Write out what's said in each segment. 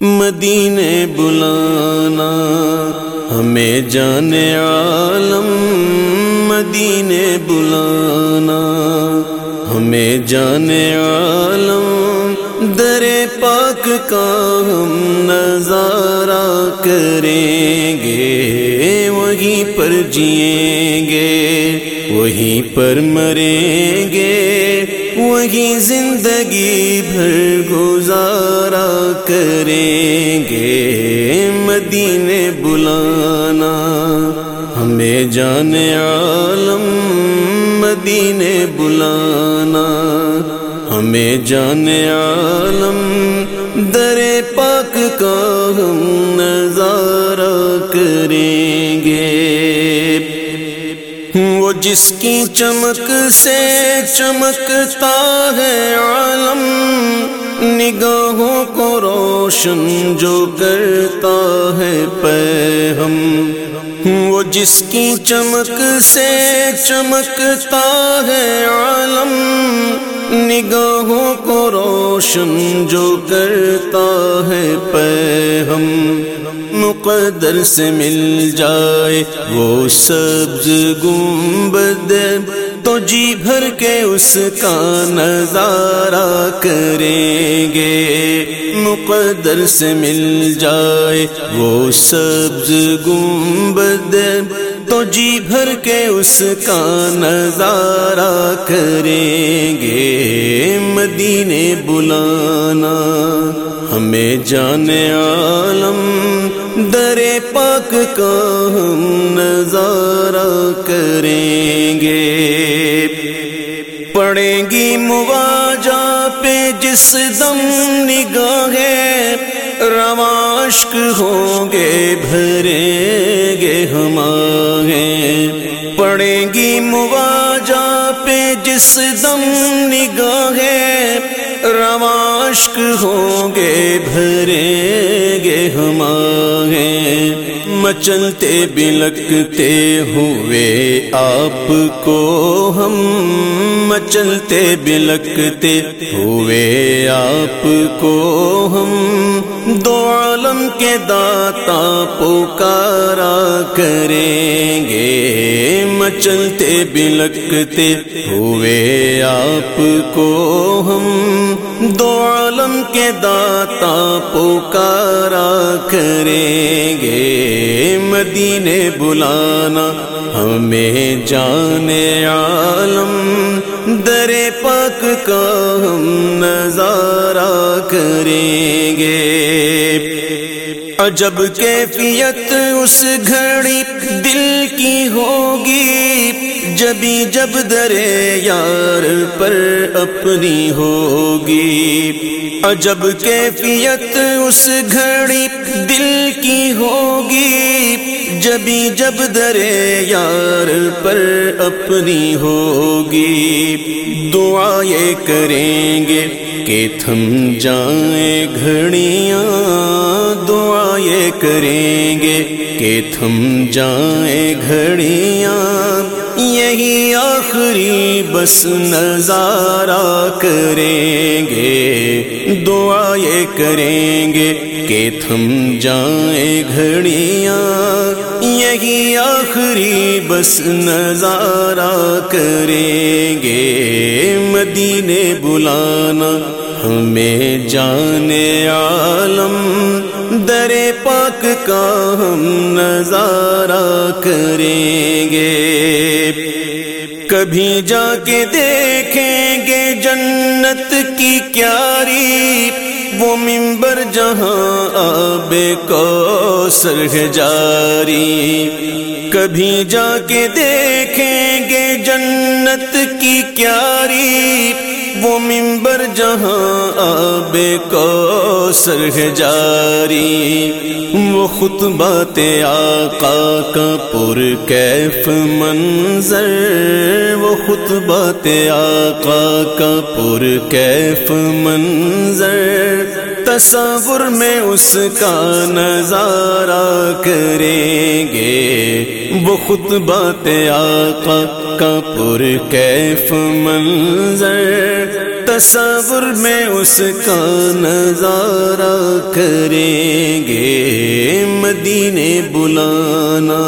مدینے بلانا، ہمیں جانے عالم مدینے بلانا۔ ہمیں جانے عالم در پاک کا ہم نظارہ کریں گے، وہیں پر جئیں گے، وہیں پر مریں گے۔ وہیں زندگی بھر گزارا کریں گے۔ مدینے بلانا، ہمیں جان عالم مدینے بلانا۔ ہمیں جان عالم در پاک کا ہم نظارہ کریں۔ وہ جس کی چمک سے چمکتا ہے عالم، نگاہوں کو روشن جو کرتا ہے پہ ہم وہ جس کی چمک سے چمکتا ہے عالم نگاہوں کو روشن جو کرتا ہے پہ ہم مقدر سے مل جائے وہ سبز گنبد۔ تو جی بھر کے اس کا نظارہ کریں گے، مقدر سے مل جائے وہ سبز گنبد۔ تو جی بھر کے اس کا نظارہ کریں گے۔ مدینے بلانا، ہمیں جانے عالم، در پاک کا ہم نظارہ کریں گے۔ پڑیں گی مواجہ پہ جس دم نگاہیں رواشک ہوں گے بھریں گے ہمارے پڑیں گی مواجہ پہ جس دم نگاہیں رواشک ہوں گے بھریں گے ہمارے مچلتے بلکتے ہوئے آپ کو ہم مچلتے بلکتے ہوئے آپ کو ہم دو عالم کے داتا پکارا کریں گے۔ مچلتے بلکتے ہوئے آپ کو ہم۔ دو عالم کے داتا پکارا کریں گے۔ مدینے بلانا ہمیں جانے عالم۔ در پاک کا ہم نظارہ کریں گے۔ عجب کیفیت اس گھڑی دل کی ہوگی جبھی جب درے یار پر اپنی ہوگی عجب کیفیت اس گھڑی دل کی ہوگی جبھی جب درے یار پر اپنی ہوگی دعائیں کریں گے کہ تھم جائیں گھڑیاں دعائیں کریں گے کہ تھم جائیں گھڑیاں، یہی آخری بس نظارہ کریں گے، دعائیں کریں گے۔ کہ تھم جائیں گھڑیاں، یہی آخری بس نظارہ کریں گے۔ مدینے بلانا ہمیں جانے عالم، در پاک کا ہم نظارہ کریں گے۔ کبھی جا کے دیکھیں گے جنت کی کیاری۔ وہ ممبر جہاں آب کو سرگ جاری۔ کبھی جا کے دیکھیں گے جنت کی کیاری۔ وہ ممبر جہاں آب کو سرگ جاری، وہ خطبات آقا کا پر کیف منظر، وہ خطبات آقا کا پر کیف منظر۔ تصور میں اس کا نظارہ کریں گے وہ خطبات آقا کا پر کیف منظر تصور میں اس کا نظارہ کریں گے۔ مدینے بلانا،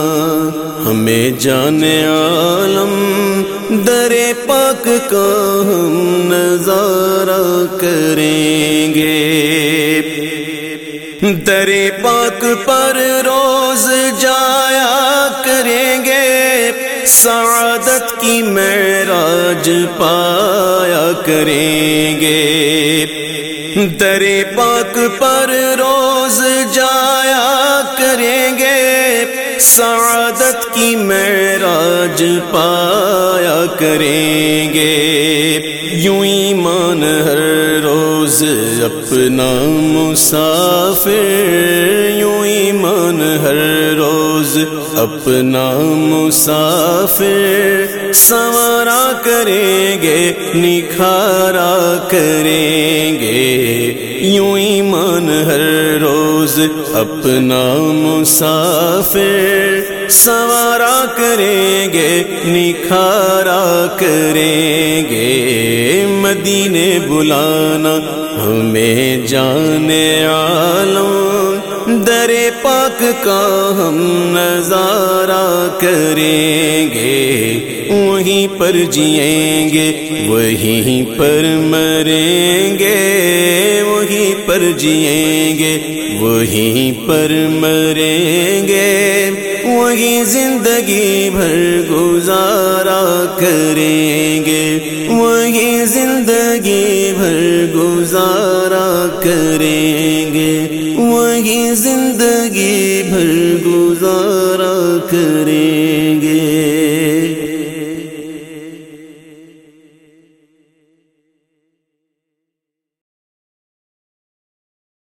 ہمیں جانے عالم، در پاک کا ہم نظارہ کریں گے۔ در پاک پر روز جایا کریں گے سعادت کی معراج پایا کریں گے۔ در پاک پر روز جایا کریں گے۔ سعادت کی معراج پایا کریں گے۔ یوں ایمان ہر روز روز اپنا مسافر، یوں ایمان ہر روز اپنا مسافر۔ سوارا کریں گے، نکھارا کریں گے۔ یوں ایمان ہر روز اپنا مسافر۔ سوارا کریں گے، نکھارا کریں گے۔ مدینے بلانا ہمیں جانے عالم۔ در پاک کا ہم نظارہ کریں گے۔ وہیں پر جئیں گے، وہیں پر مریں گے۔ وہیں پر جئیں گے، وہیں پر مریں گے۔ ہی زندگی بھر گزارا کریں گے وہی زندگی بھر گزارا کریں گے وہی زندگی بھر گزارا کریں